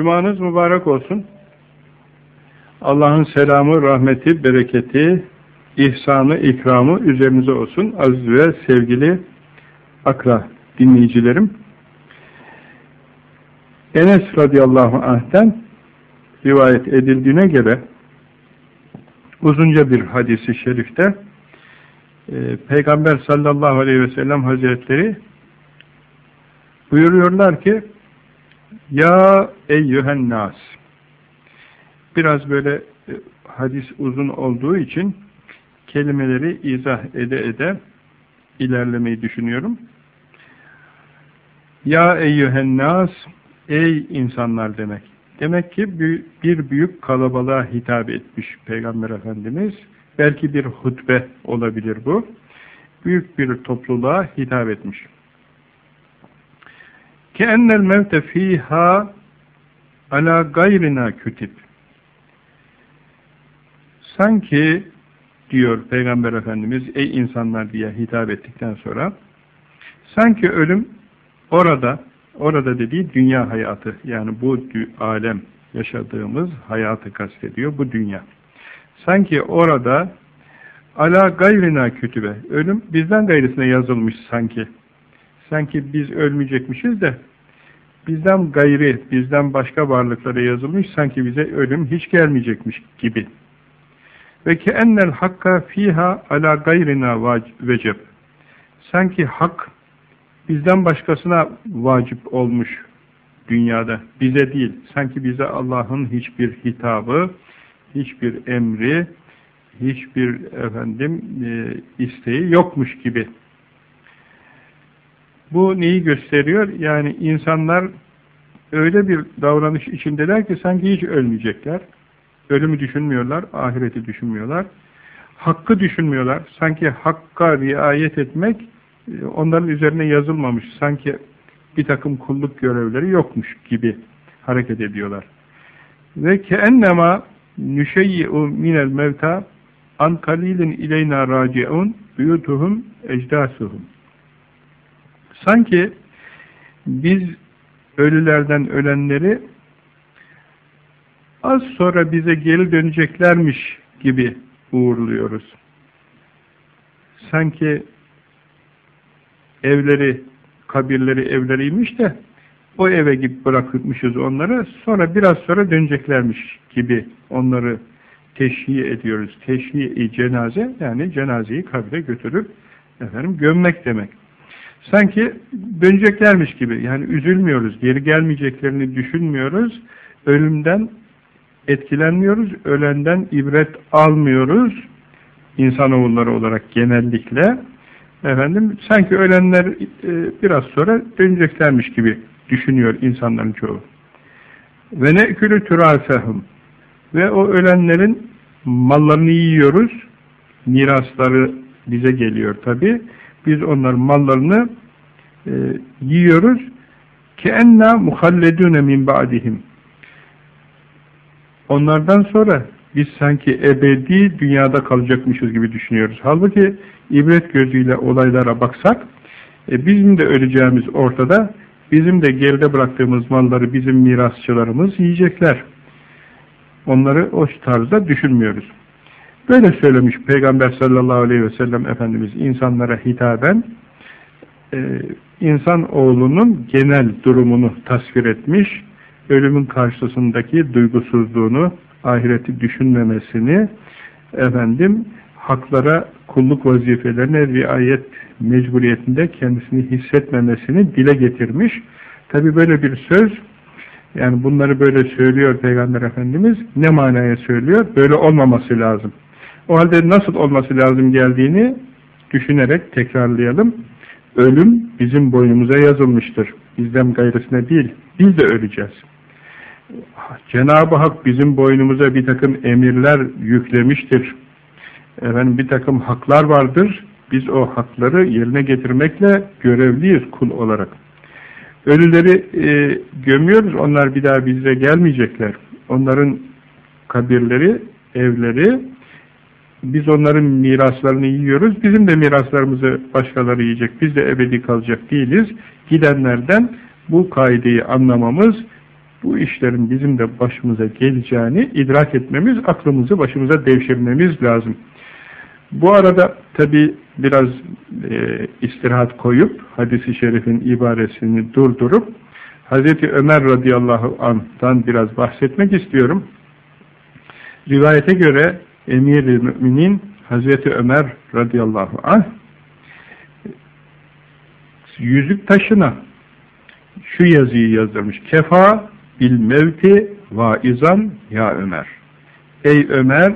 Cumanız mübarek olsun. Allah'ın selamı, rahmeti, bereketi, ihsanı, ikramı üzerinize olsun. Aziz ve sevgili akra dinleyicilerim. Enes radıyallahu anh'ten rivayet edildiğine göre uzunca bir hadisi şerifte e, Peygamber sallallahu aleyhi ve sellem hazretleri buyuruyorlar ki ya eyyühen nas biraz böyle e, hadis uzun olduğu için kelimeleri izah ede ede ilerlemeyi düşünüyorum. Ya eyyühen nas ey insanlar demek. Demek ki bir büyük kalabalığa hitap etmiş Peygamber Efendimiz. Belki bir hutbe olabilir bu. Büyük bir topluluğa hitap etmiş. Ki ennel mevte fiha ala gayrina kütip. Sanki diyor Peygamber Efendimiz ey insanlar diye hitap ettikten sonra sanki ölüm orada orada dediği dünya hayatı yani bu alem yaşadığımız hayatı kastediyor bu dünya. Sanki orada ala gayrina kütübe ölüm bizden gayrısına yazılmış sanki. Sanki biz ölmeyecekmişiz de bizden gayri, bizden başka varlıklara yazılmış sanki bize ölüm hiç gelmeyecekmiş gibi. Ve ki ennel hakka fiha ala gayrina veceb. Sanki hak bizden başkasına vacip olmuş dünyada. Bize değil. Sanki bize Allah'ın hiçbir hitabı, hiçbir emri, hiçbir efendim e, isteği yokmuş gibi. Bu neyi gösteriyor? Yani insanlar öyle bir davranış içindeler ki sanki hiç ölmeyecekler. Ölümü düşünmüyorlar, ahireti düşünmüyorlar. Hakkı düşünmüyorlar. Sanki hakka riayet etmek e, onların üzerine yazılmamış. Sanki bir takım kulluk görevleri yokmuş gibi hareket ediyorlar. Ve keennema nüşeyyi'u minel mevta an kalilin ileyna raciun buyutuhum ecdasuhum. Sanki biz ölülerden ölenleri az sonra bize geri döneceklermiş gibi uğurluyoruz. Sanki evleri, kabirleri evleriymiş de o eve gibi bırakmışız onları, sonra biraz sonra döneceklermiş gibi onları teşhiye ediyoruz. Teşhiye-i cenaze, yani cenazeyi kabre götürüp efendim gömmek demek. Sanki döneceklermiş gibi, yani üzülmüyoruz, geri gelmeyeceklerini düşünmüyoruz, ölümden etkilenmiyoruz, ölenden ibret almıyoruz, insanoğulları olarak genellikle, efendim sanki ölenler e, biraz sonra döneceklermiş gibi düşünüyor insanların çoğu. Ve ne külü türasehum. Ve o ölenlerin mallarını yiyoruz, mirasları bize geliyor tabi. Biz onların mallarını e, yiyoruz. Ki enna muhalledune min ba'dihim. Onlardan sonra biz sanki ebedi dünyada kalacakmışız gibi düşünüyoruz. Halbuki ibret gözüyle olaylara baksak, e, bizim de öleceğimiz ortada, bizim de geride bıraktığımız malları bizim mirasçılarımız yiyecekler. Onları o tarzda düşünmüyoruz. Böyle söylemiş Peygamber sallallahu aleyhi ve sellem Efendimiz insanlara hitaben, e, insan oğlunun genel durumunu tasvir etmiş, ölümün karşısındaki duygusuzluğunu, ahireti düşünmemesini, efendim, haklara, kulluk vazifelerine riayet mecburiyetinde kendisini hissetmemesini dile getirmiş. Tabi böyle bir söz, yani bunları böyle söylüyor Peygamber Efendimiz, ne manaya söylüyor? Böyle olmaması lazım. O halde nasıl olması lazım geldiğini düşünerek tekrarlayalım. Ölüm bizim boynumuza yazılmıştır. Bizden gayrısına değil, biz de öleceğiz. Cenab-ı Hak bizim boynumuza bir takım emirler yüklemiştir. Efendim bir takım haklar vardır. Biz o hakları yerine getirmekle görevliyiz kul olarak. Ölüleri e, gömüyoruz. Onlar bir daha bize gelmeyecekler. Onların kabirleri, evleri, biz onların miraslarını yiyoruz. Bizim de miraslarımızı başkaları yiyecek. Biz de ebedi kalacak değiliz. Gidenlerden bu kaideyi anlamamız bu işlerin bizim de başımıza geleceğini idrak etmemiz, aklımızı başımıza devşirmemiz lazım. Bu arada tabi biraz e, istirahat koyup, hadisi şerifin ibaresini durdurup, Hazreti Ömer radıyallahu anh'tan biraz bahsetmek istiyorum. Rivayete göre emir-i müminin Hazreti Ömer radıyallahu anh yüzük taşına şu yazıyı yazdırmış. Kefa bil mevti vaizan ya Ömer. Ey Ömer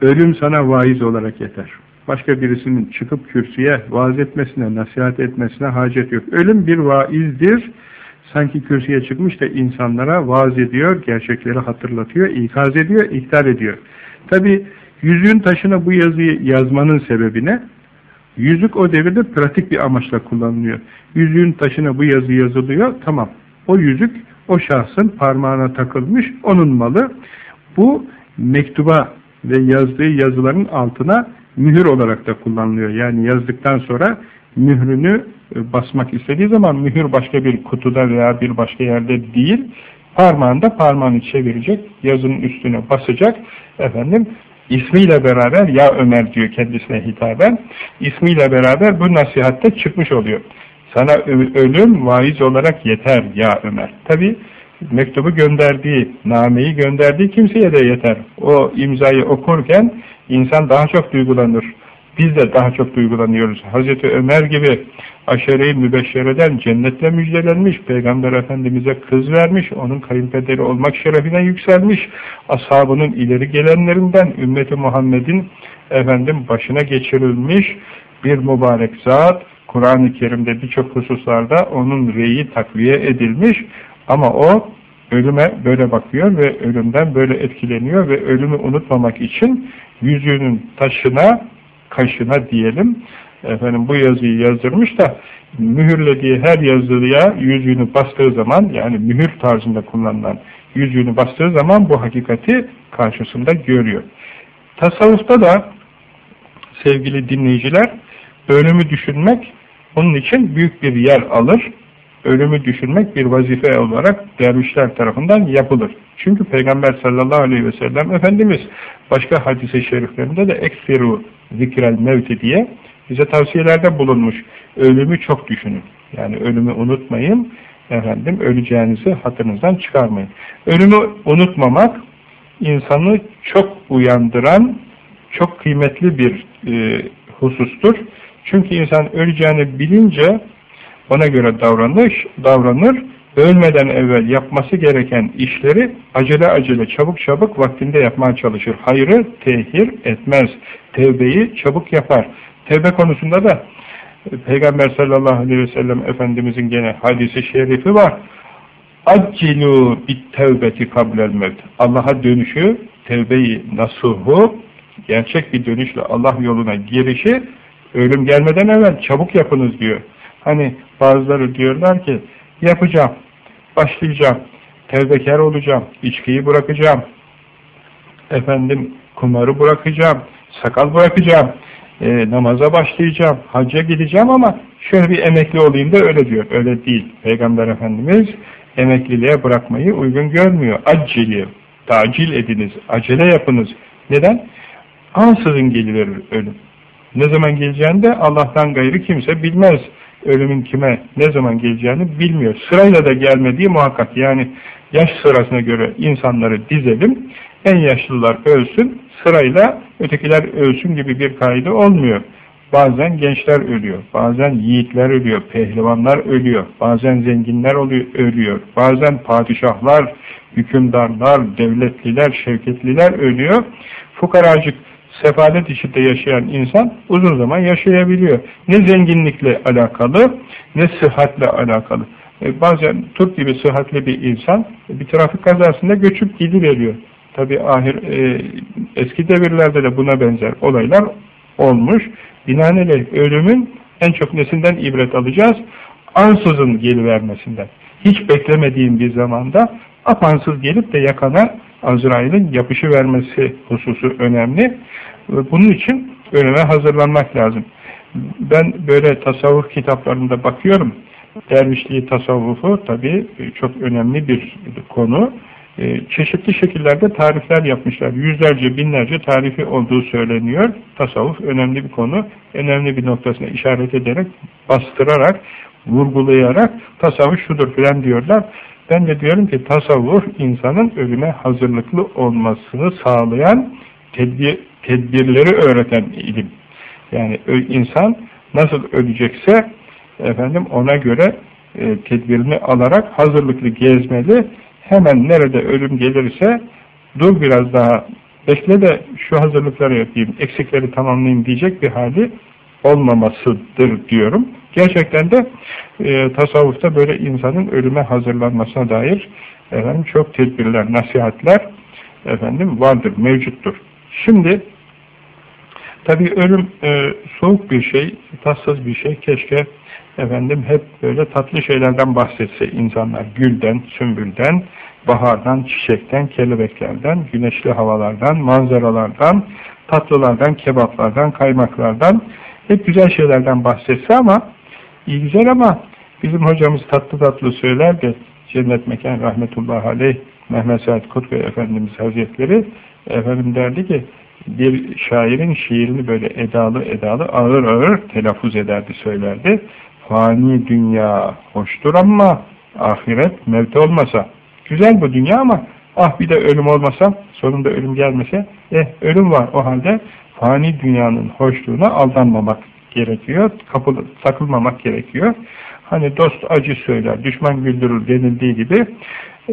ölüm sana vaiz olarak yeter. Başka birisinin çıkıp kürsüye vaaz etmesine, nasihat etmesine hacet yok. Ölüm bir vaizdir. Sanki kürsüye çıkmış da insanlara vaaz ediyor, gerçekleri hatırlatıyor, ikaz ediyor, ihtar ediyor. Tabi yüzüğün taşına bu yazıyı yazmanın sebebi ne? Yüzük o devirde pratik bir amaçla kullanılıyor. Yüzüğün taşına bu yazı yazılıyor, tamam. O yüzük o şahsın parmağına takılmış, onun malı. Bu mektuba ve yazdığı yazıların altına mühür olarak da kullanılıyor. Yani yazdıktan sonra mührünü e, basmak istediği zaman mühür başka bir kutuda veya bir başka yerde değil, parmağında parmağını çevirecek, yazının üstüne basacak, efendim ismiyle beraber ya Ömer diyor kendisine hitaben, ismiyle beraber bu nasihatte çıkmış oluyor. Sana ölüm vaiz olarak yeter ya Ömer. Tabi mektubu gönderdiği, nameyi gönderdiği kimseye de yeter. O imzayı okurken insan daha çok duygulanır. Biz de daha çok duygulanıyoruz. Hazreti Ömer gibi aşere-i mübeşşereden cennetle müjdelenmiş, Peygamber Efendimiz'e kız vermiş, onun kayınpederi olmak şerefine yükselmiş, ashabının ileri gelenlerinden ümmeti Muhammed'in efendim başına geçirilmiş bir mübarek zat, Kur'an-ı Kerim'de birçok hususlarda onun reyi takviye edilmiş ama o ölüme böyle bakıyor ve ölümden böyle etkileniyor ve ölümü unutmamak için yüzüğünün taşına kaşına diyelim efendim bu yazıyı yazdırmış da mühürlediği her yazıya yüzüğünü bastığı zaman yani mühür tarzında kullanılan yüzüğünü bastığı zaman bu hakikati karşısında görüyor. Tasavvufta da sevgili dinleyiciler ölümü düşünmek onun için büyük bir yer alır. Ölümü düşünmek bir vazife olarak dervişler tarafından yapılır. Çünkü Peygamber sallallahu aleyhi ve sellem Efendimiz başka hadise şeriflerinde de ekfiru zikrel mevti diye bize tavsiyelerde bulunmuş. Ölümü çok düşünün. Yani ölümü unutmayın. Efendim öleceğinizi hatırınızdan çıkarmayın. Ölümü unutmamak insanı çok uyandıran, çok kıymetli bir e, husustur. Çünkü insan öleceğini bilince ona göre davranış, davranır ölmeden evvel yapması gereken işleri acele acele çabuk çabuk vaktinde yapmaya çalışır. Hayrı tehir etmez. Tevbeyi çabuk yapar. Tevbe konusunda da Peygamber sallallahu aleyhi ve sellem Efendimizin gene hadisi şerifi var. Accilu bit tevbeti kablel mevt. Allah'a dönüşü, tevbeyi nasuhu, gerçek bir dönüşle Allah yoluna girişi ölüm gelmeden evvel çabuk yapınız diyor. Hani bazıları diyorlar ki yapacağım, başlayacağım, tevbekar olacağım, içkiyi bırakacağım, efendim kumarı bırakacağım, sakal bırakacağım, e, namaza başlayacağım, hacca gideceğim ama şöyle bir emekli olayım da öyle diyor. Öyle değil. Peygamber Efendimiz emekliliğe bırakmayı uygun görmüyor. Accili, tacil ediniz, acele yapınız. Neden? Ansızın geliverir ölüm. Ne zaman geleceğini de Allah'tan gayrı kimse bilmez ölümün kime ne zaman geleceğini bilmiyor. Sırayla da gelmediği muhakkak. Yani yaş sırasına göre insanları dizelim. En yaşlılar ölsün, sırayla ötekiler ölsün gibi bir kaydı olmuyor. Bazen gençler ölüyor, bazen yiğitler ölüyor, pehlivanlar ölüyor, bazen zenginler ölüyor, bazen padişahlar, hükümdarlar, devletliler, şevketliler ölüyor. Fukaracık sefalet içinde yaşayan insan uzun zaman yaşayabiliyor. Ne zenginlikle alakalı, ne sıhhatle alakalı. E, bazen Türk gibi sıhhatli bir insan bir trafik kazasında göçüp gidiveriyor. Tabi ahir e, eski devirlerde de buna benzer olaylar olmuş. Binaenaleyh ölümün en çok nesinden ibret alacağız? Ansızın gelivermesinden. Hiç beklemediğim bir zamanda apansız gelip de yakana Azrail'in yapışı vermesi hususu önemli. Bunun için ölüme hazırlanmak lazım. Ben böyle tasavvuf kitaplarında bakıyorum. dervişliği, tasavvufu tabi çok önemli bir konu. E, çeşitli şekillerde tarifler yapmışlar. Yüzlerce, binlerce tarifi olduğu söyleniyor. Tasavvuf önemli bir konu. Önemli bir noktasına işaret ederek, bastırarak, vurgulayarak tasavvuf şudur filan diyorlar. Ben de diyorum ki tasavvuf insanın ölüme hazırlıklı olmasını sağlayan tedbir, tedbirleri öğreten ilim. Yani insan nasıl ölecekse efendim ona göre e, tedbirini alarak hazırlıklı gezmeli. Hemen nerede ölüm gelirse dur biraz daha bekle de şu hazırlıkları yapayım, eksikleri tamamlayayım diyecek bir hali olmamasıdır diyorum. Gerçekten de e, tasavvufta böyle insanın ölüme hazırlanmasına dair efendim çok tedbirler, nasihatler efendim vardır, mevcuttur. Şimdi tabii ölüm e, soğuk bir şey, tatsız bir şey. Keşke efendim hep böyle tatlı şeylerden bahsetse insanlar. Gülden, sümbülden, bahardan, çiçekten, kelebeklerden, güneşli havalardan, manzaralardan, tatlılardan, kebaplardan, kaymaklardan hep güzel şeylerden bahsetse ama iyi güzel ama bizim hocamız tatlı tatlı söyler de cennet mekan rahmetullahi aleyh Mehmet Said Kutbu Efendimiz Hazretleri efendim derdi ki bir şairin şiirini böyle edalı edalı ağır ağır telaffuz ederdi söylerdi. Fani dünya hoştur ama ahiret mevte olmasa. Güzel bu dünya ama ah bir de ölüm olmasa, sonunda ölüm gelmese, eh ölüm var o halde fani dünyanın hoşluğuna aldanmamak gerekiyor, kapılı, takılmamak gerekiyor. Hani dost acı söyler, düşman güldürür denildiği gibi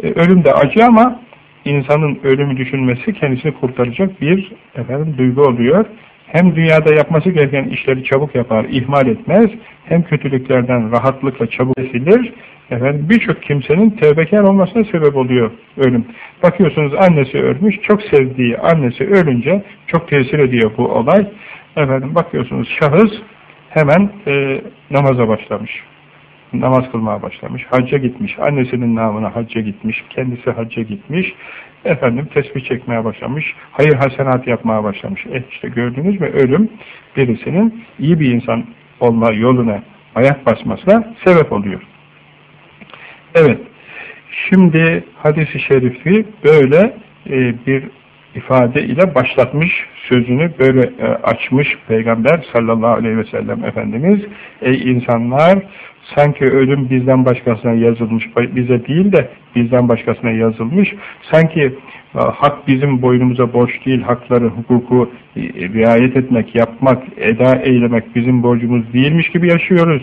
e, ölüm de acı ama insanın ölümü düşünmesi kendisini kurtaracak bir efendim duygu oluyor. Hem dünyada yapması gereken işleri çabuk yapar, ihmal etmez. Hem kötülüklerden rahatlıkla çabuk esilir. Efendim birçok kimsenin tevbekar olmasına sebep oluyor ölüm. Bakıyorsunuz annesi ölmüş, çok sevdiği annesi ölünce çok tesir ediyor bu olay. Efendim bakıyorsunuz şahıs hemen e, namaza başlamış namaz kılmaya başlamış, hacca gitmiş, annesinin namına hacca gitmiş, kendisi hacca gitmiş, efendim tesbih çekmeye başlamış, hayır hasenat yapmaya başlamış. E işte gördünüz mü ölüm birisinin iyi bir insan olma yoluna ayak basmasına sebep oluyor. Evet, şimdi hadisi şerifi böyle e, bir ifade ile başlatmış sözünü böyle e, açmış Peygamber sallallahu aleyhi ve sellem Efendimiz. Ey insanlar sanki ölüm bizden başkasına yazılmış bize değil de bizden başkasına yazılmış sanki e, hak bizim boynumuza borç değil hakları hukuku e, riayet etmek yapmak eda eylemek bizim borcumuz değilmiş gibi yaşıyoruz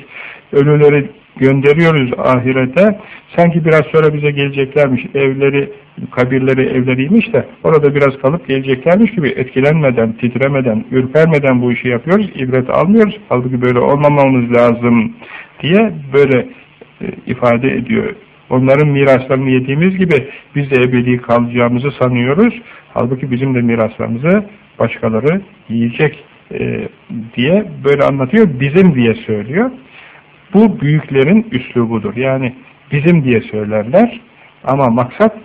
ölüleri gönderiyoruz ahirete. Sanki biraz sonra bize geleceklermiş, evleri, kabirleri evleriymiş de orada biraz kalıp geleceklermiş gibi etkilenmeden, titremeden, ürpermeden bu işi yapıyoruz, ibret almıyoruz. Halbuki böyle olmamamız lazım diye böyle e, ifade ediyor. Onların miraslarını yediğimiz gibi biz de ebedi kalacağımızı sanıyoruz. Halbuki bizim de miraslarımızı başkaları yiyecek e, diye böyle anlatıyor. Bizim diye söylüyor. Bu büyüklerin üslubudur. Yani bizim diye söylerler ama maksat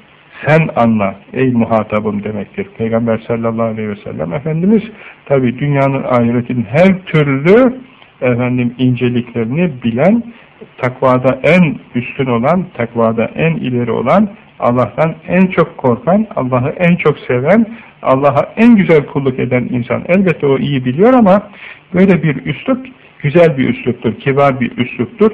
sen anla ey muhatabım demektir. Peygamber sallallahu aleyhi ve sellem Efendimiz tabi dünyanın ahiretin her türlü efendim inceliklerini bilen takvada en üstün olan, takvada en ileri olan, Allah'tan en çok korkan, Allah'ı en çok seven, Allah'a en güzel kulluk eden insan. Elbette o iyi biliyor ama böyle bir üslup güzel bir üsluptur, kibar bir üsluptur.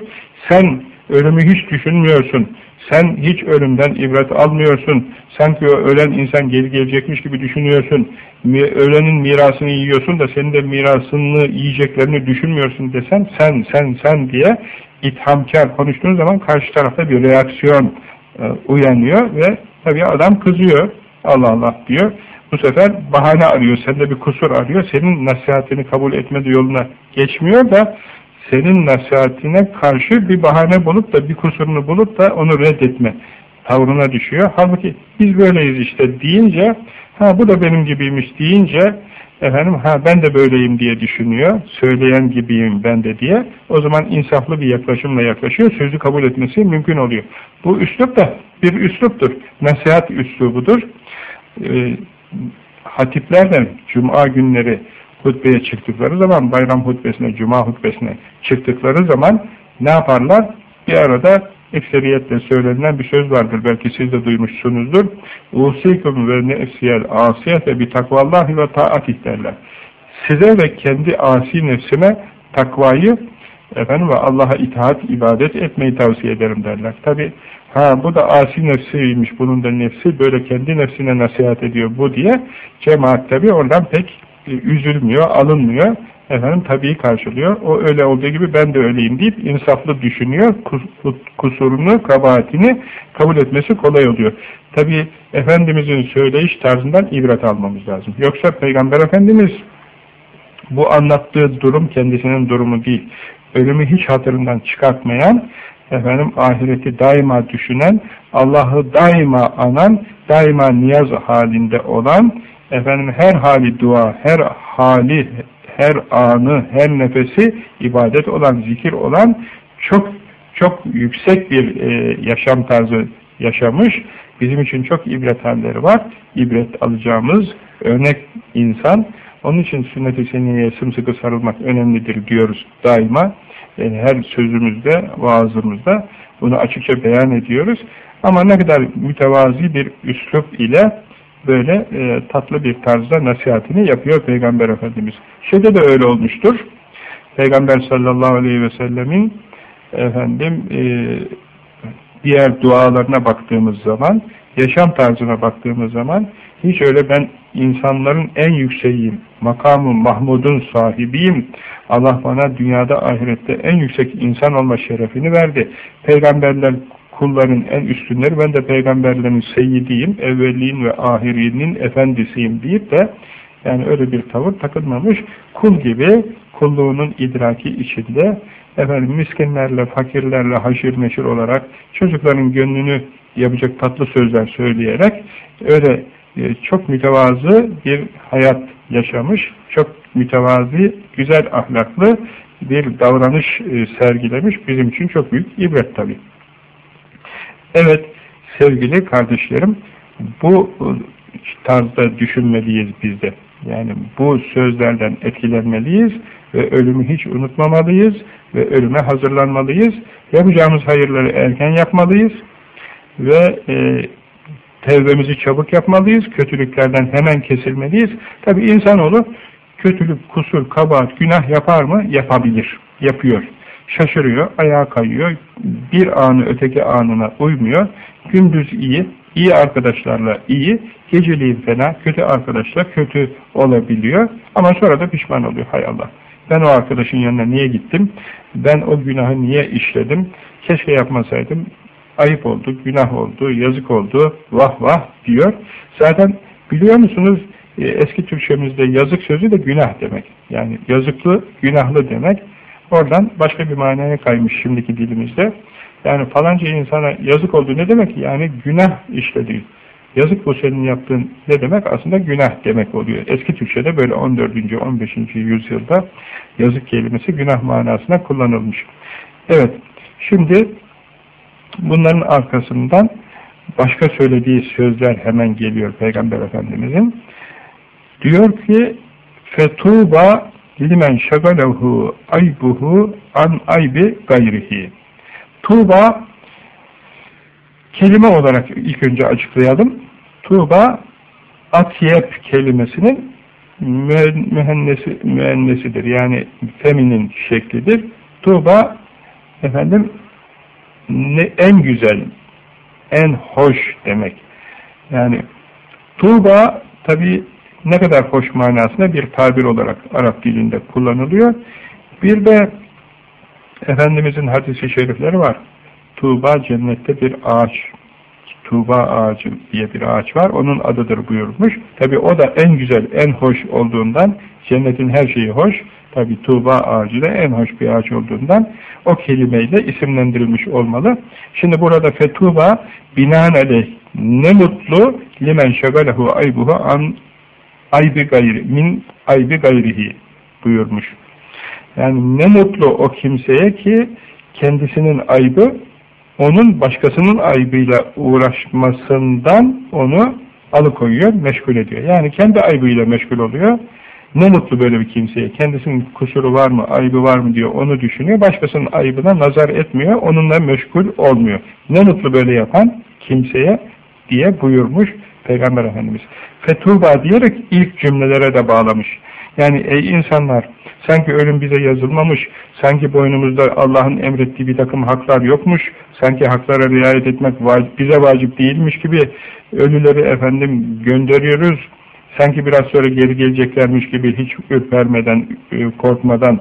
Sen ölümü hiç düşünmüyorsun. Sen hiç ölümden ibret almıyorsun. Sanki o ölen insan geri gelecekmiş gibi düşünüyorsun. Ölenin mirasını yiyorsun da senin de mirasını yiyeceklerini düşünmüyorsun desen sen, sen, sen diye ithamkar konuştuğun zaman karşı tarafta bir reaksiyon e, uyanıyor ve tabii adam kızıyor. Allah Allah diyor. Bu sefer bahane arıyor, sende bir kusur arıyor. Senin nasihatini kabul etmedi yoluna geçmiyor da senin nasihatine karşı bir bahane bulup da bir kusurunu bulup da onu reddetme tavrına düşüyor. Halbuki biz böyleyiz işte deyince ha bu da benim gibiymiş deyince efendim ha ben de böyleyim diye düşünüyor. Söyleyen gibiyim ben de diye. O zaman insaflı bir yaklaşımla yaklaşıyor. Sözü kabul etmesi mümkün oluyor. Bu üslup da bir üsluptur. Nasihat üslubudur. Ee, hatipler de cuma günleri hutbeye çıktıkları zaman, bayram hutbesine, cuma hutbesine çıktıkları zaman ne yaparlar? bir arada ekseriyetle söylenen bir söz vardır. Belki siz de duymuşsunuzdur. Usikum ve nefsiyel asiyete bir takvallahi ve taat derler. Size ve kendi asi nefsime takvayı efendim ve Allah'a itaat, ibadet etmeyi tavsiye ederim derler. Tabi ha bu da asi nefsiymiş, bunun da nefsi böyle kendi nefsine nasihat ediyor bu diye cemaat tabi oradan pek üzülmüyor, alınmıyor. Efendim tabii karşılıyor. O öyle olduğu gibi ben de öyleyim deyip insaflı düşünüyor. Kusurunu, kabahatini kabul etmesi kolay oluyor. Tabi Efendimizin söyleyiş tarzından ibret almamız lazım. Yoksa Peygamber Efendimiz bu anlattığı durum kendisinin durumu değil. Ölümü hiç hatırından çıkartmayan, efendim ahireti daima düşünen, Allah'ı daima anan, daima niyaz halinde olan, efendim her hali dua, her hali, her anı, her nefesi ibadet olan, zikir olan çok çok yüksek bir e, yaşam tarzı yaşamış. Bizim için çok ibret halleri var. İbret alacağımız örnek insan. Onun için sünnet-i seniyeye sımsıkı sarılmak önemlidir diyoruz daima. Yani her sözümüzde, vaazımızda bunu açıkça beyan ediyoruz. Ama ne kadar mütevazi bir üslup ile böyle e, tatlı bir tarzda nasihatini yapıyor Peygamber Efendimiz. Şeyde de öyle olmuştur. Peygamber sallallahu aleyhi ve sellemin efendim e, diğer dualarına baktığımız zaman, yaşam tarzına baktığımız zaman hiç öyle ben insanların en yükseğiyim, makamı Mahmud'un sahibiyim, Allah bana dünyada ahirette en yüksek insan olma şerefini verdi. Peygamberler kulların en üstünleri, ben de peygamberlerin seyyidiyim, evvelliğin ve ahirinin efendisiyim deyip de yani öyle bir tavır takılmamış, kul gibi kulluğunun idraki içinde efendim miskinlerle, fakirlerle haşir neşir olarak çocukların gönlünü yapacak tatlı sözler söyleyerek öyle e, çok mütevazı bir hayat yaşamış, çok mütevazi, güzel ahlaklı bir davranış e, sergilemiş. Bizim için çok büyük ibret tabii. Evet sevgili kardeşlerim bu tarzda düşünmeliyiz biz de. Yani bu sözlerden etkilenmeliyiz ve ölümü hiç unutmamalıyız ve ölüme hazırlanmalıyız. Yapacağımız hayırları erken yapmalıyız ve e, tevbemizi çabuk yapmalıyız. Kötülüklerden hemen kesilmeliyiz. Tabi insanoğlu kötülük, kusur, kabahat, günah yapar mı? Yapabilir. Yapıyor şaşırıyor, ayağa kayıyor, bir anı öteki anına uymuyor, gündüz iyi, iyi arkadaşlarla iyi, geceliğin fena, kötü arkadaşla kötü olabiliyor ama sonra da pişman oluyor, hay Allah. Ben o arkadaşın yanına niye gittim, ben o günahı niye işledim, keşke yapmasaydım, ayıp oldu, günah oldu, yazık oldu, vah vah diyor. Zaten biliyor musunuz e, eski Türkçemizde yazık sözü de günah demek. Yani yazıklı, günahlı demek. Oradan başka bir manaya kaymış şimdiki dilimizde. Yani falanca insana yazık oldu ne demek? Yani günah işledi. Yazık bu senin yaptığın ne demek? Aslında günah demek oluyor. Eski Türkçe'de böyle 14. 15. yüzyılda yazık kelimesi günah manasına kullanılmış. Evet, şimdi bunların arkasından başka söylediği sözler hemen geliyor Peygamber Efendimizin. Diyor ki, fetuba limen şagalehu aybuhu an aybi gayrihi. Tuğba kelime olarak ilk önce açıklayalım. Tuğba atyep kelimesinin mühennesi, müennesidir. Yani feminin şeklidir. Tuğba efendim ne, en güzel, en hoş demek. Yani Tuğba tabi ne kadar hoş manasında bir tabir olarak Arap dilinde kullanılıyor. Bir de Efendimizin hadisi şerifleri var. Tuğba cennette bir ağaç. Tuğba ağacı diye bir ağaç var. Onun adıdır buyurmuş. Tabi o da en güzel, en hoş olduğundan cennetin her şeyi hoş. Tabi Tuğba ağacı da en hoş bir ağaç olduğundan o kelimeyle isimlendirilmiş olmalı. Şimdi burada fetuba binaenaleyh ne mutlu limen şagalehu aybuhu an aybi gayri, min aybi gayrihi buyurmuş. Yani ne mutlu o kimseye ki kendisinin aybı onun başkasının aybıyla uğraşmasından onu alıkoyuyor, meşgul ediyor. Yani kendi aybıyla meşgul oluyor. Ne mutlu böyle bir kimseye. Kendisinin kusuru var mı, ayıbı var mı diyor, onu düşünüyor. Başkasının ayıbına nazar etmiyor, onunla meşgul olmuyor. Ne mutlu böyle yapan kimseye diye buyurmuş Peygamber Efendimiz. Fetuba diyerek ilk cümlelere de bağlamış. Yani ey insanlar sanki ölüm bize yazılmamış, sanki boynumuzda Allah'ın emrettiği bir takım haklar yokmuş, sanki haklara riayet etmek bize vacip değilmiş gibi ölüleri efendim gönderiyoruz, sanki biraz sonra geri geleceklermiş gibi hiç ürpermeden, e, korkmadan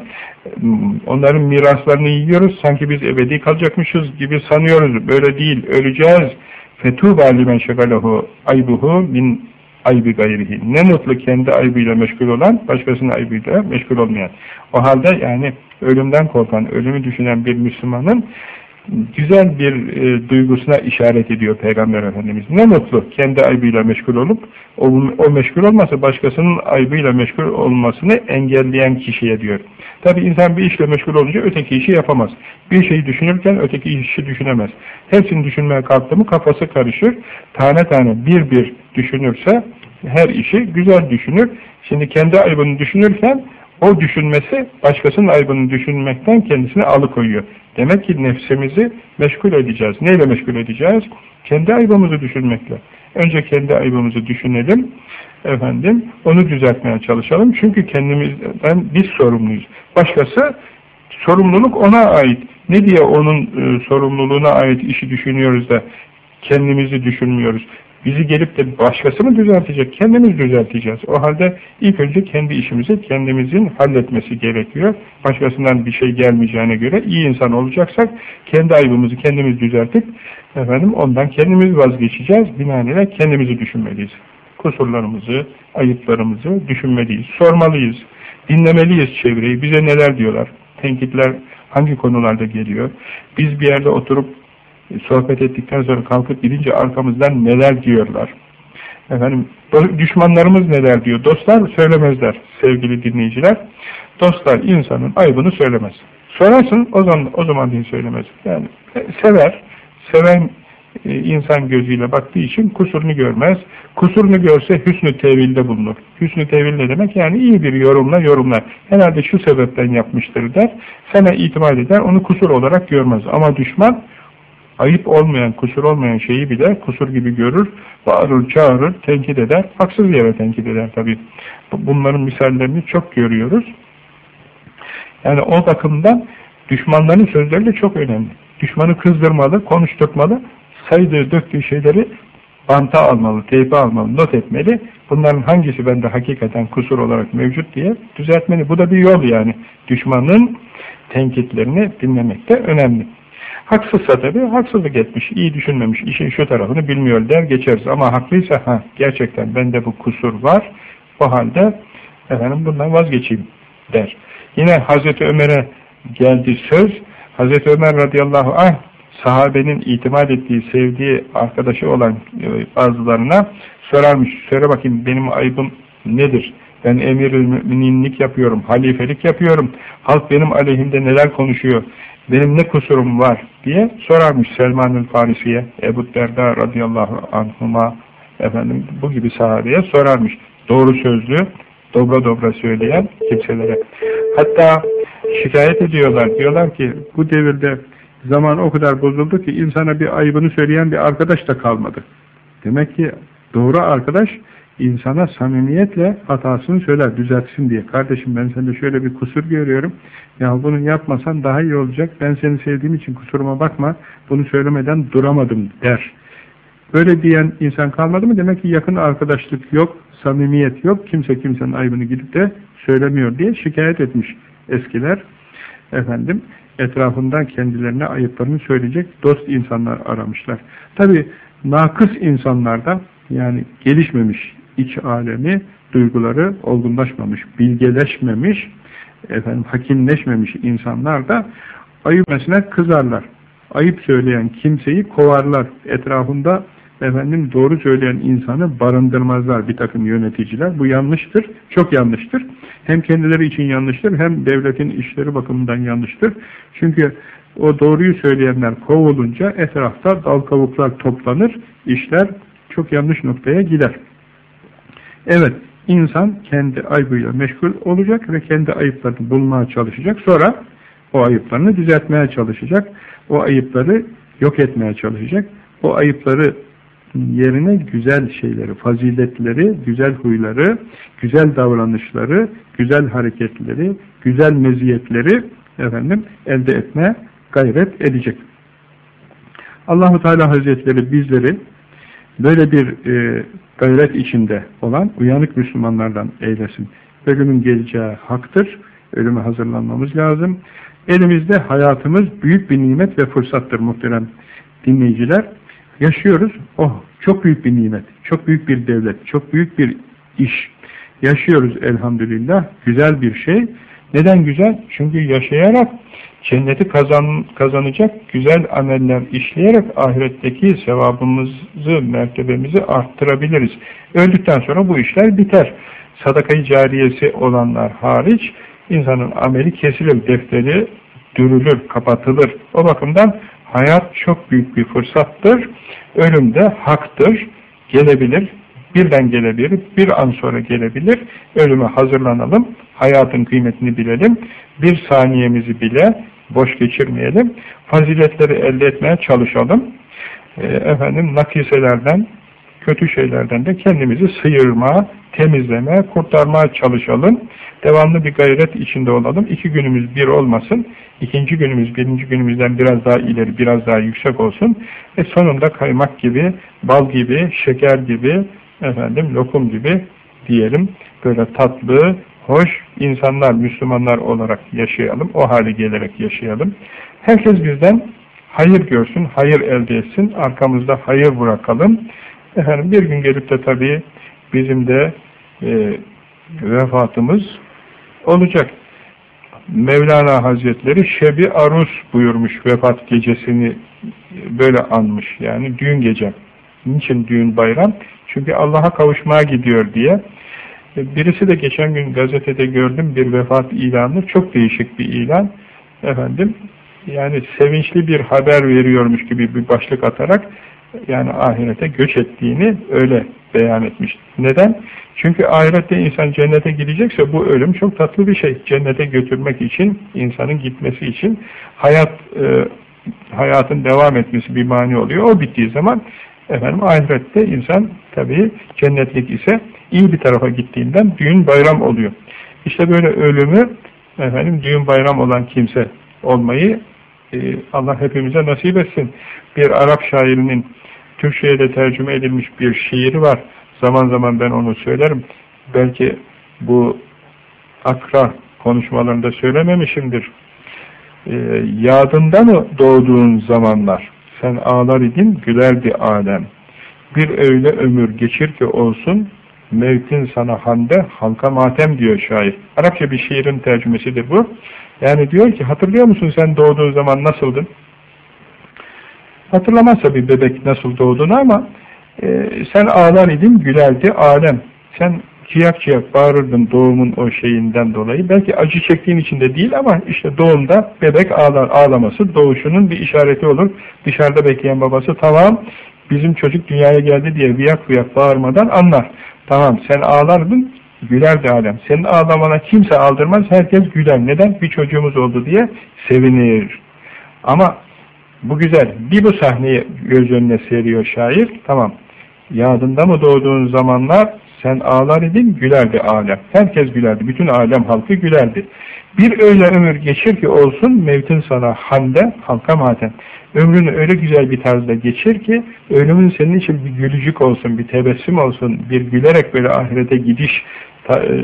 onların miraslarını yiyoruz, sanki biz ebedi kalacakmışız gibi sanıyoruz. Böyle değil, öleceğiz. Fetuba limen şegalehu aybuhu min aybi gayrihi. Ne mutlu kendi aybıyla meşgul olan, başkasının aybıyla meşgul olmayan. O halde yani ölümden korkan, ölümü düşünen bir Müslümanın güzel bir e, duygusuna işaret ediyor Peygamber Efendimiz. Ne mutlu kendi aybıyla meşgul olup o, o meşgul olmasa başkasının aybıyla meşgul olmasını engelleyen kişiye diyor. Tabi insan bir işle meşgul olunca öteki işi yapamaz. Bir şeyi düşünürken öteki işi düşünemez. Hepsini düşünmeye kalktı mı kafası karışır. Tane tane bir bir düşünürse her işi güzel düşünür. Şimdi kendi aybını düşünürken o düşünmesi başkasının aybını düşünmekten kendisini alıkoyuyor. Demek ki nefsimizi meşgul edeceğiz. Neyle meşgul edeceğiz? Kendi aybımızı düşünmekle. Önce kendi aybımızı düşünelim. Efendim, onu düzeltmeye çalışalım. Çünkü kendimizden biz sorumluyuz. Başkası sorumluluk ona ait. Ne diye onun e, sorumluluğuna ait işi düşünüyoruz da kendimizi düşünmüyoruz. Bizi gelip de başkası mı düzeltecek? Kendimiz düzelteceğiz. O halde ilk önce kendi işimizi kendimizin halletmesi gerekiyor. Başkasından bir şey gelmeyeceğine göre iyi insan olacaksak kendi aybımızı kendimiz düzeltip efendim ondan kendimiz vazgeçeceğiz. Binaenaleyh kendimizi düşünmeliyiz. Kusurlarımızı, ayıplarımızı düşünmeliyiz. Sormalıyız. Dinlemeliyiz çevreyi. Bize neler diyorlar? Tenkitler hangi konularda geliyor? Biz bir yerde oturup sohbet ettikten sonra kalkıp gidince arkamızdan neler diyorlar. Efendim düşmanlarımız neler diyor. Dostlar söylemezler sevgili dinleyiciler. Dostlar insanın ayıbını söylemez. Sorarsın o zaman o zaman din söylemez. Yani e, sever. Seven e, insan gözüyle baktığı için kusurunu görmez. Kusurunu görse hüsnü tevilde bulunur. Hüsnü tevil ne demek? Yani iyi bir yorumla yorumlar. Herhalde şu sebepten yapmıştır der. Sana itimat eder. Onu kusur olarak görmez. Ama düşman ayıp olmayan, kusur olmayan şeyi bile kusur gibi görür, bağırır, çağırır, tenkit eder. Haksız yere tenkit eder tabi. Bunların misallerini çok görüyoruz. Yani o bakımdan düşmanların sözleri de çok önemli. Düşmanı kızdırmalı, konuşturmalı, saydığı, döktüğü şeyleri banta almalı, teype almalı, not etmeli. Bunların hangisi bende hakikaten kusur olarak mevcut diye düzeltmeli. Bu da bir yol yani. Düşmanın tenkitlerini dinlemek de önemli. Haksızsa tabii haksızlık etmiş, iyi düşünmemiş, işin şu tarafını bilmiyor der geçeriz. Ama haklıysa ha gerçekten bende bu kusur var, o halde efendim bundan vazgeçeyim der. Yine Hazreti Ömer'e geldi söz, Hazreti Ömer radıyallahu anh sahabenin itimat ettiği, sevdiği arkadaşı olan e, bazılarına sorarmış. Söyle bakayım benim ayıbım nedir? Ben emir müminlik yapıyorum, halifelik yapıyorum. Halk benim aleyhimde neler konuşuyor? Benim ne kusurum var diye sorarmış Selman-ül Farisi'ye, Ebu Derda radıyallahu anhuma efendim bu gibi sahabeye sorarmış. Doğru sözlü, dobra dobra söyleyen kimselere. Hatta şikayet ediyorlar. Diyorlar ki bu devirde zaman o kadar bozuldu ki insana bir ayıbını söyleyen bir arkadaş da kalmadı. Demek ki doğru arkadaş insana samimiyetle hatasını söyler, düzeltsin diye. Kardeşim ben sende şöyle bir kusur görüyorum. Ya bunu yapmasan daha iyi olacak. Ben seni sevdiğim için kusuruma bakma. Bunu söylemeden duramadım der. Böyle diyen insan kalmadı mı? Demek ki yakın arkadaşlık yok, samimiyet yok. Kimse kimsenin ayıbını gidip de söylemiyor diye şikayet etmiş eskiler. Efendim etrafından kendilerine ayıplarını söyleyecek dost insanlar aramışlar. Tabi nakıs insanlarda yani gelişmemiş iç alemi, duyguları olgunlaşmamış, bilgeleşmemiş, efendim hakimleşmemiş insanlar da ayıp kızarlar. Ayıp söyleyen kimseyi kovarlar. Etrafında efendim doğru söyleyen insanı barındırmazlar bir takım yöneticiler. Bu yanlıştır, çok yanlıştır. Hem kendileri için yanlıştır, hem devletin işleri bakımından yanlıştır. Çünkü o doğruyu söyleyenler kovulunca etrafta dal kavuklar toplanır, işler çok yanlış noktaya gider. Evet, insan kendi aybıyla meşgul olacak ve kendi ayıplarını bulmaya çalışacak. Sonra o ayıplarını düzeltmeye çalışacak. O ayıpları yok etmeye çalışacak. O ayıpları yerine güzel şeyleri, faziletleri, güzel huyları, güzel davranışları, güzel hareketleri, güzel meziyetleri efendim elde etmeye gayret edecek. Allahu Teala Hazretleri bizleri böyle bir e, gayret içinde olan uyanık Müslümanlardan eylesin. Ölümün geleceği haktır. Ölüme hazırlanmamız lazım. Elimizde hayatımız büyük bir nimet ve fırsattır muhterem dinleyiciler. Yaşıyoruz. Oh çok büyük bir nimet, çok büyük bir devlet, çok büyük bir iş. Yaşıyoruz elhamdülillah. Güzel bir şey. Neden güzel? Çünkü yaşayarak cenneti kazan, kazanacak güzel ameller işleyerek ahiretteki sevabımızı, mertebemizi arttırabiliriz. Öldükten sonra bu işler biter. Sadakayı cariyesi olanlar hariç insanın ameli kesilir, defteri dürülür, kapatılır. O bakımdan hayat çok büyük bir fırsattır. Ölüm de haktır, gelebilir, birden gelebilir, bir an sonra gelebilir. Ölüme hazırlanalım, hayatın kıymetini bilelim, bir saniyemizi bile boş geçirmeyelim, faziletleri elde etmeye çalışalım. E, efendim nakiselerden, kötü şeylerden de kendimizi sıyırma, temizlemeye, kurtarmaya çalışalım. Devamlı bir gayret içinde olalım. İki günümüz bir olmasın. İkinci günümüz birinci günümüzden biraz daha ileri, biraz daha yüksek olsun. Ve sonunda kaymak gibi, bal gibi, şeker gibi, efendim lokum gibi diyelim. Böyle tatlı, hoş insanlar, Müslümanlar olarak yaşayalım. O hale gelerek yaşayalım. Herkes bizden hayır görsün, hayır elde etsin. Arkamızda hayır bırakalım. Efendim bir gün gelip de tabii bizim de e, vefatımız olacak. Mevlana Hazretleri Şebi Arus buyurmuş vefat gecesini böyle anmış. Yani düğün gece. Niçin düğün bayram? Çünkü Allah'a kavuşmaya gidiyor diye. E, birisi de geçen gün gazetede gördüm bir vefat ilanı. Çok değişik bir ilan. Efendim yani sevinçli bir haber veriyormuş gibi bir başlık atarak yani ahirete göç ettiğini öyle beyan etmiş. Neden? Çünkü ahirette insan cennete gidecekse bu ölüm çok tatlı bir şey. Cennete götürmek için, insanın gitmesi için hayat e, hayatın devam etmesi bir mani oluyor. O bittiği zaman efendim ahirette insan tabii cennetlik ise iyi bir tarafa gittiğinden düğün bayram oluyor. İşte böyle ölümü efendim düğün bayram olan kimse olmayı e, Allah hepimize nasip etsin. Bir Arap şairinin Türkçe'ye de tercüme edilmiş bir şiiri var. Zaman zaman ben onu söylerim. Belki bu akra konuşmalarında söylememişimdir. E, yadında mı doğduğun zamanlar? Sen ağlar idin, gülerdi alem. Bir öyle ömür geçir ki olsun, mevkin sana hande, halka matem diyor şair. Arapça bir şiirin tercümesidir bu. Yani diyor ki, hatırlıyor musun sen doğduğun zaman nasıldın? Hatırlamazsa bir bebek nasıl doğduğunu ama e, sen ağlar idin, gülerdi alem. Sen ciyak ciyak bağırırdın doğumun o şeyinden dolayı. Belki acı çektiğin için de değil ama işte doğumda bebek ağlar, ağlaması doğuşunun bir işareti olur. Dışarıda bekleyen babası tamam bizim çocuk dünyaya geldi diye viyak viyak bağırmadan anlar. Tamam sen ağlardın gülerdi alem. Senin ağlamana kimse aldırmaz herkes güler. Neden? Bir çocuğumuz oldu diye sevinir. Ama bu güzel. Bir bu sahneyi göz önüne seriyor şair. Tamam. Yadında mı doğduğun zamanlar sen ağlar idin, gülerdi alem. Herkes gülerdi. Bütün alem halkı gülerdi. Bir öyle ömür geçir ki olsun mevtin sana hande, halka matem. Ömrünü öyle güzel bir tarzda geçir ki ölümün senin için bir gülücük olsun, bir tebessüm olsun, bir gülerek böyle ahirete gidiş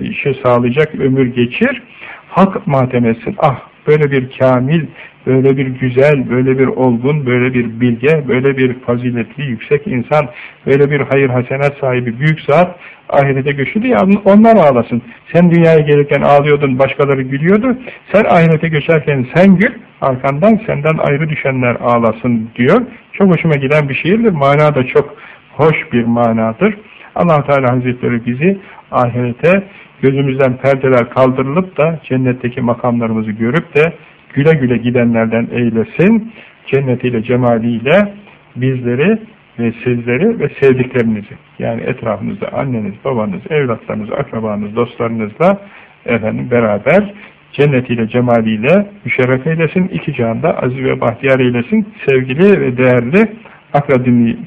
işi sağlayacak ömür geçir. Halk matem. Ah böyle bir kamil, böyle bir güzel, böyle bir olgun, böyle bir bilge, böyle bir faziletli, yüksek insan, böyle bir hayır hasenat sahibi, büyük zat ahirete göçtü diye onlar ağlasın. Sen dünyaya gelirken ağlıyordun, başkaları gülüyordu. Sen ahirete göçerken sen gül, arkandan senden ayrı düşenler ağlasın diyor. Çok hoşuma giden bir şiirdir. Mana da çok hoş bir manadır. Allah Teala Hazretleri bizi ahirete gözümüzden perdeler kaldırılıp da cennetteki makamlarımızı görüp de güle güle gidenlerden eylesin. Cennetiyle, cemaliyle bizleri ve sizleri ve sevdiklerinizi yani etrafınızda anneniz, babanız, evlatlarınız, akrabanız, dostlarınızla efendim beraber cennetiyle, cemaliyle müşerref eylesin. iki cihanda aziz ve bahtiyar eylesin. Sevgili ve değerli akra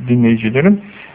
dinleyicilerim